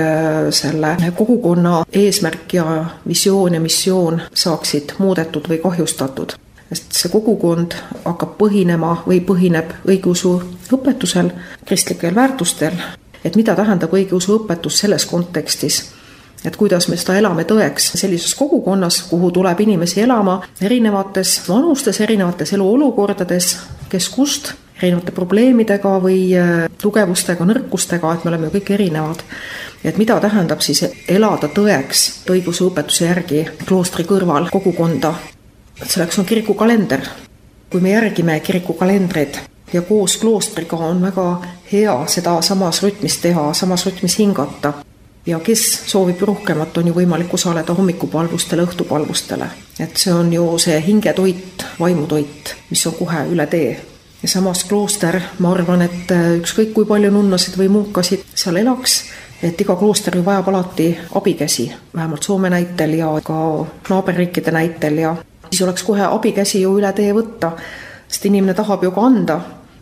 selle kogukonna eesmärk ja visioon ja missioon saaksid muudetud või kahjustatud. Sest see kogukond hakkab põhinema või põhineb õigeusu õpetusel, kristlikel väärtustel, et mida tähendab õigeusu õpetus selles kontekstis et kuidas me seda elame tõeks sellises kogukonnas, kuhu tuleb inimesi elama erinevates vanustes, erinevates eluolukordades, kes kust, erinevate probleemidega või tugevustega, nõrkustega, et me oleme ju kõik erinevad. et mida tähendab siis elada tõeks õiguse õpetuse järgi kloostri kõrval kogukonda. et selleks on kirikukalender. kui me järgime kirikukalendreid ja koos kloostriga on väga hea seda samas rütmis teha, samas rütmis hingata ja kes soovib rohkemat, on ju võimalik osaleda hommikupalvustele, õhtupalvustele. et see on ju see hingetoit, vaimutoit, mis on kohe üle tee. ja samas klooster, ma arvan, et ükskõik kui palju nunnasid või munkasid seal elaks, et iga klooster ju vajab alati abikäsi, vähemalt Soome näitel ja ka naaberriikide näitel ja siis oleks kohe abikäsi ju üle tee võtta, sest inimene tahab ju ka anda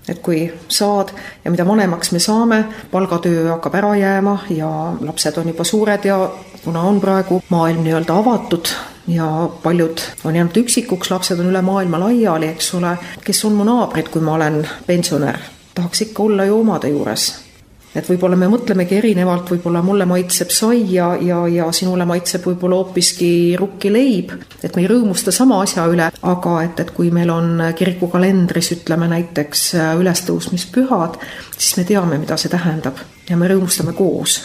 et kui saad ja mida vanemaks me saame, palgatöö hakkab ära jääma ja lapsed on juba suured ja kuna on praegu maailm nii-öelda avatud ja paljud on jäänud üksikuks, lapsed on üle maailma laiali, eks ole, kes on mu naabrid, kui ma olen pensionär, tahaks ikka olla ju omade juures et võib-olla me mõtlemegi erinevalt, võib-olla mulle maitseb sai ja, ja, ja sinule maitseb võib-olla hoopiski rukkileib, et me ei rõõmusta sama asja üle, aga et, et kui meil on kirikukalendris, ütleme näiteks ülestõusmispühad, siis me teame, mida see tähendab. Ja me rõõmustame koos.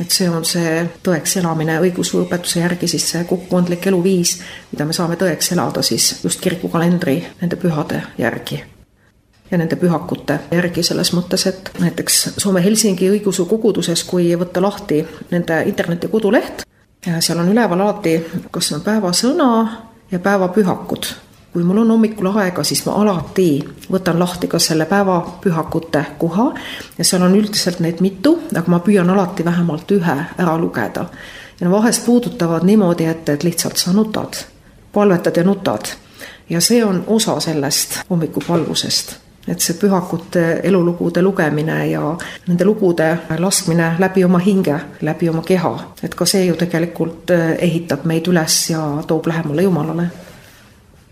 Et see on see tõeks elamine õigeusu õpetuse järgi siis see kogukondlik eluviis, mida me saame tõeks elada siis just kirikukalendri nende pühade järgi ja nende pühakute järgi selles mõttes, et näiteks Soome Helsingi õigeusu koguduses, kui võtta lahti nende interneti koduleht, seal on üleval alati, kas on päevasõna ja päevapühakud. kui mul on hommikul aega, siis ma alati võtan lahti ka selle päevapühakute koha ja seal on üldiselt neid mitu, aga ma püüan alati vähemalt ühe ära lugeda. ja vahest puudutavad niimoodi, et, et lihtsalt sa nutad, palvetad ja nutad ja see on osa sellest hommikupalvusest et see pühakute elulugude lugemine ja nende lugude laskmine läbi oma hinge, läbi oma keha, et ka see ju tegelikult ehitab meid üles ja toob lähemale Jumalale.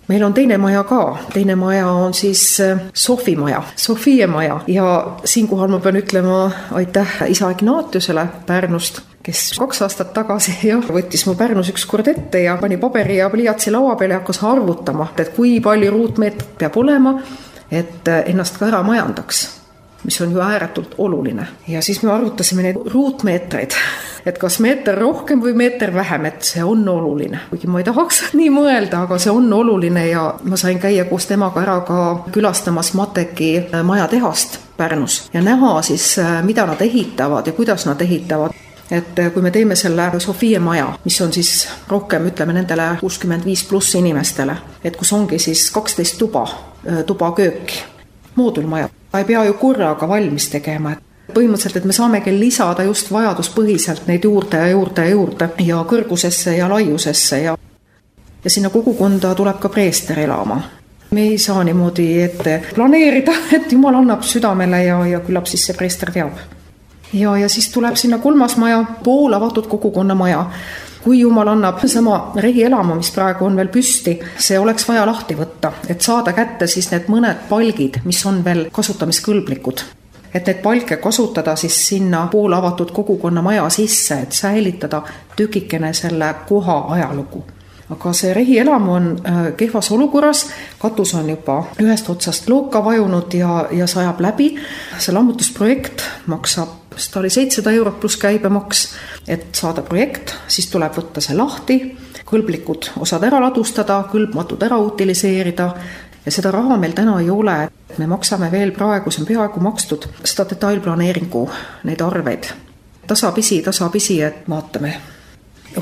Meil on teine maja ka, teine maja on siis äh, Sofi maja, Sofia maja. Ja siinkohal ma pean ütlema aitäh isa Ignatiusele Pärnust, kes kaks aastat tagasi <laughs> jah, võttis mu Pärnus ükskord ette ja pani paberi ja pliiatsi laua peale ja hakkas arvutama, et kui palju ruutmeetrit peab olema, et äh, ennast ka ära majandaks mis on ju ääretult oluline. ja siis me arvutasime neid ruutmeetreid, <laughs> et kas meeter rohkem või meeter vähem, et see on oluline. kuigi ma ei tahaks <laughs> nii mõelda, aga see on oluline ja ma sain käia koos temaga ära ka külastamas Mateki äh, majatehast Pärnus ja näha siis, äh, mida nad ehitavad ja kuidas nad ehitavad et kui me teeme selle Sofia maja, mis on siis rohkem, ütleme nendele kuuskümmend viis pluss inimestele, et kus ongi siis kaksteist tuba, tubakööki, moodulmaja ei pea ju korraga valmis tegema, et põhimõtteliselt, et me saamegi lisada just vajaduspõhiselt neid juurde ja juurde ja juurde ja kõrgusesse ja laiusesse ja ja sinna kogukonda tuleb ka preester elama. me ei saa niimoodi ette planeerida, et jumal annab südamele ja, ja küllap siis see preester teab. ja, ja siis tuleb sinna kolmas maja, poolavatud kogukonna maja kui jumal annab sama regielamu, mis praegu on veel püsti, see oleks vaja lahti võtta, et saada kätte siis need mõned palgid, mis on veel kasutamiskõlblikud. Et neid palke kasutada siis sinna poolavatud kogukonna maja sisse, et säilitada tükikene selle koha ajalugu. Aga see rehielamu on äh, kehvas olukorras, katus on juba ühest otsast looka vajunud ja, ja sajab läbi. see lammutusprojekt maksab vist oli seitsesada eurot pluss käibemaks, et saada projekt, siis tuleb võtta see lahti, kõlblikud osad ära ladustada, kõlbmatud ära utiliseerida ja seda raha meil täna ei ole, et me maksame veel praegu, see on peaaegu makstud, seda detailplaneeringu, neid arveid. tasapisi, tasapisi, et vaatame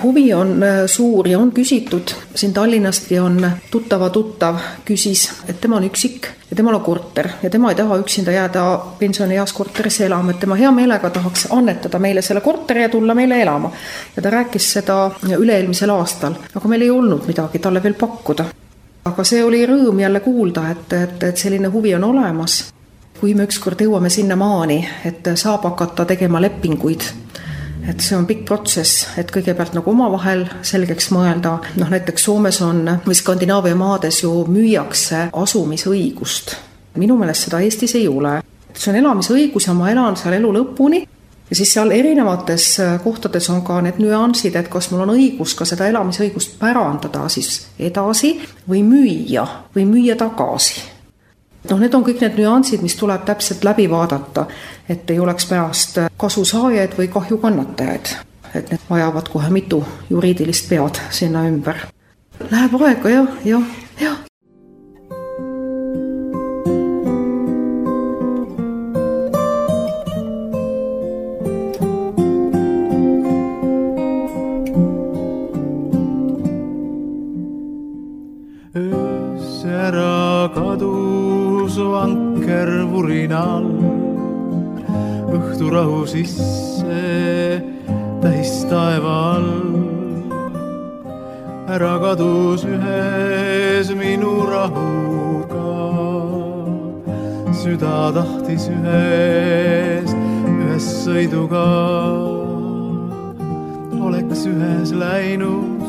huvi on äh, suur ja on küsitud siin Tallinnast ja on tuttava tuttav küsis, et tema on üksik ja temal on korter ja tema ei taha üksinda jääda pensionieas korterisse elama, et tema hea meelega tahaks annetada meile selle korteri ja tulla meile elama. ja ta rääkis seda üle-eelmisel aastal, aga meil ei olnud midagi talle veel pakkuda. aga see oli rõõm jälle kuulda, et, et, et selline huvi on olemas. kui me ükskord jõuame sinnamaani, et saab hakata tegema lepinguid et see on pikk protsess, et kõigepealt nagu omavahel selgeks mõelda, noh näiteks Soomes on või Skandinaavia maades ju müüakse asumisõigust. minu meelest seda Eestis ei ole. see on elamisõigus ja ma elan seal elu lõpuni ja siis seal erinevates kohtades on ka need nüansid, et kas mul on õigus ka seda elamisõigust pärandada siis edasi või müüa või müüa tagasi noh, need on kõik need nüansid, mis tuleb täpselt läbi vaadata, et ei oleks pärast kasusaajaid või kahjukannatajaid. et need vajavad kohe mitu juriidilist pead sinna ümber. Läheb aega jah, jah, jah. Anker vurinal õhturahu sisse täis taeva all. ära kadus ühes minu rahuga, süda tahtis ühes, ühes sõiduga. oleks ühes läinud,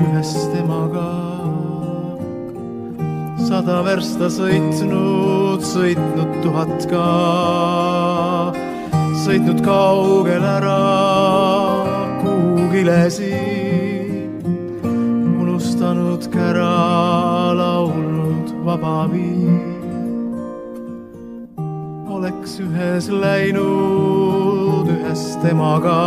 ühes temaga sada versta sõitnud, sõitnud tuhat ka, sõitnud kaugel ära kuhugile siin, unustanud kära, laulnud vaba viin. oleks ühes läinud, ühes temaga.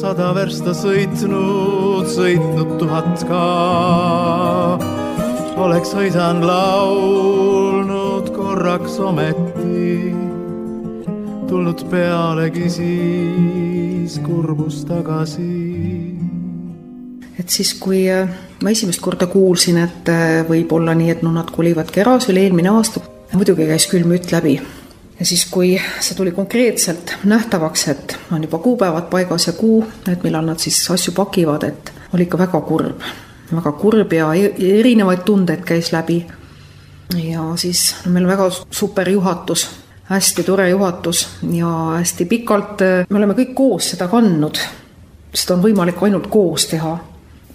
Sada versta sõitnud, sõitnud tuhat ka oleks hõisan laulnud korraks ometi, tulnud pealegi siis kurbus tagasi. et siis, kui äh, ma esimest korda kuulsin, et äh, võib olla nii, et no nad kolivadki ära, see oli eelmine aasta, muidugi käis külm mütt läbi. Ja siis, kui see tuli konkreetselt nähtavaks, et on juba kuupäevad paigas ja kuu, et millal nad siis asju pakivad, et oli ikka väga kurb väga kurb ja e-, erinevaid tundeid käis läbi. ja siis meil on väga super juhatus, hästi tore juhatus ja hästi pikalt me oleme kõik koos seda kandnud. seda on võimalik ainult koos teha.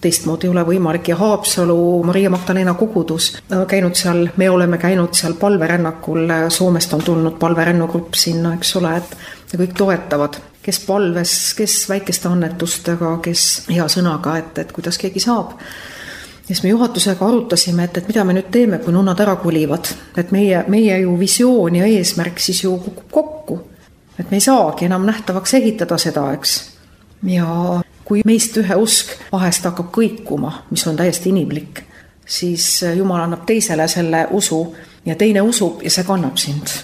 teistmoodi ei ole võimalik ja Haapsalu Maria Magdalena kogudus käinud seal, me oleme käinud seal palverännakul, Soomest on tulnud palverännugrupp sinna, eks ole, et ja kõik toetavad, kes palves, kes väikeste annetustega, kes hea sõnaga, et, et kuidas keegi saab ja siis me juhatusega arutasime, et, et mida me nüüd teeme, kui nunnad ära kolivad, et meie, meie ju visioon ja eesmärk siis ju kukub kokku. et me ei saagi enam nähtavaks ehitada seda, eks. ja kui meist ühe usk vahest hakkab kõikuma, mis on täiesti inimlik, siis Jumal annab teisele selle usu ja teine usub ja see kannab sind.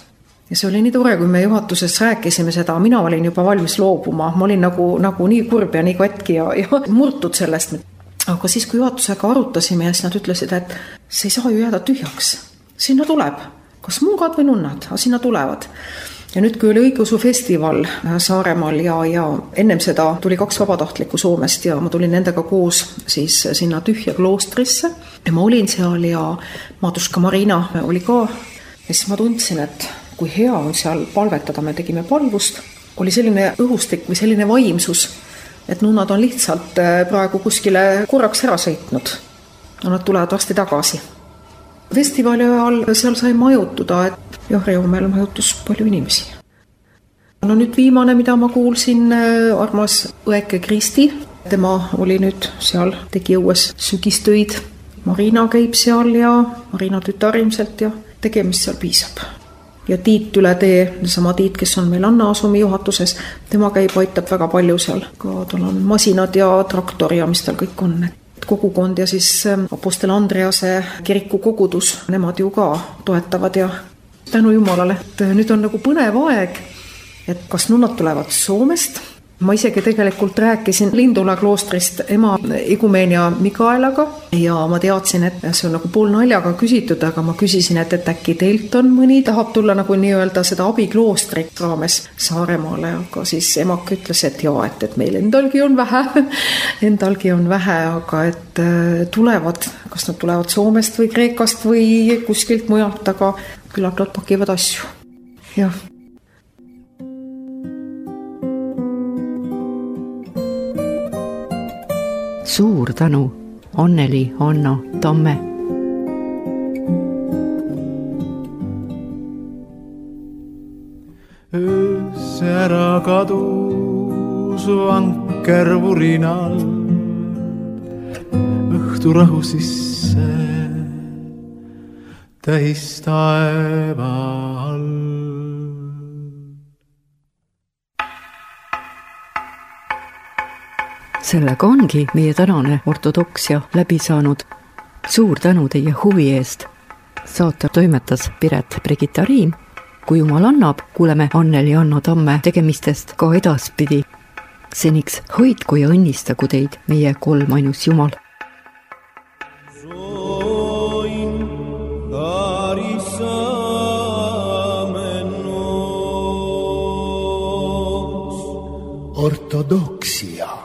Ja see oli nii tore, kui me juhatuses rääkisime seda, mina olin juba valmis loobuma, ma olin nagu, nagu nii kurb ja nii katki ja, ja <laughs> murtud sellest. aga siis, kui juhatusega arutasime ja siis nad ütlesid, et see ei saa ju jääda tühjaks, sinna tuleb, kas mungad või nunnad, aga sinna tulevad. Ja nüüd, kui oli õigeusufestival äh, Saaremaal ja, ja ennem seda tuli kaks vabatahtlikku Soomest ja ma tulin nendega koos siis sinna tühja kloostrisse. Ja ma olin seal ja Maduška Marina oli ka. Ja siis ma tundsin, et kui hea on seal palvetada, me tegime palvust, oli selline õhustik või selline vaimsus, et nunnad on lihtsalt äh, praegu kuskile korraks ära sõitnud. nad tulevad varsti tagasi festivali ajal seal sai majutuda, et jah, Reomäel majutus palju inimesi. no nüüd viimane, mida ma kuulsin, äh, armas õeke Kristi, tema oli nüüd seal, tegi õues sügistöid. Marina käib seal ja Marina tütar ilmselt ja tegemist seal piisab. Ja Tiit üle tee, seesama Tiit, kes on meil Anna Asumi juhatuses, tema käib, aitab väga palju seal, ka tal on masinad ja traktor ja mis tal kõik on, et kogukond ja siis ähm, Apostel Andrease kiriku kogudus, nemad ju ka toetavad ja tänu Jumalale, et äh, nüüd on nagu põnev aeg, et kas nunnad tulevad Soomest ma isegi tegelikult rääkisin Lindula kloostrist ema Igumeenia Mikaelaga ja ma teadsin, et see on nagu poolnaljaga küsitud, aga ma küsisin, et, et äkki teilt on mõni, tahab tulla nagu nii-öelda seda abikloostri raames Saaremaale, aga siis emake ütles, et jaa, et, et meil endalgi on vähe <laughs> endalgi on vähe, aga et äh, tulevad, kas nad tulevad Soomest või Kreekast või kuskilt mujalt, aga küllap nad pakivad asju, jah suur tänu, Anneli Anna Tamme. öös ära kadus vanker vurinal õhturahu sisse täis taeva all. Sellega ongi meie tänane ortodoksia läbi saanud. suur tänu teie huvi eest. saate toimetas Piret Brigitta Riim. kui jumal annab, kuuleme Anneli Anno Tamme tegemistest ka edaspidi. seniks hoidku ja õnnistagu teid meie kolmainus Jumal ortodoksia